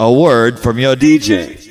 A word from your DJ.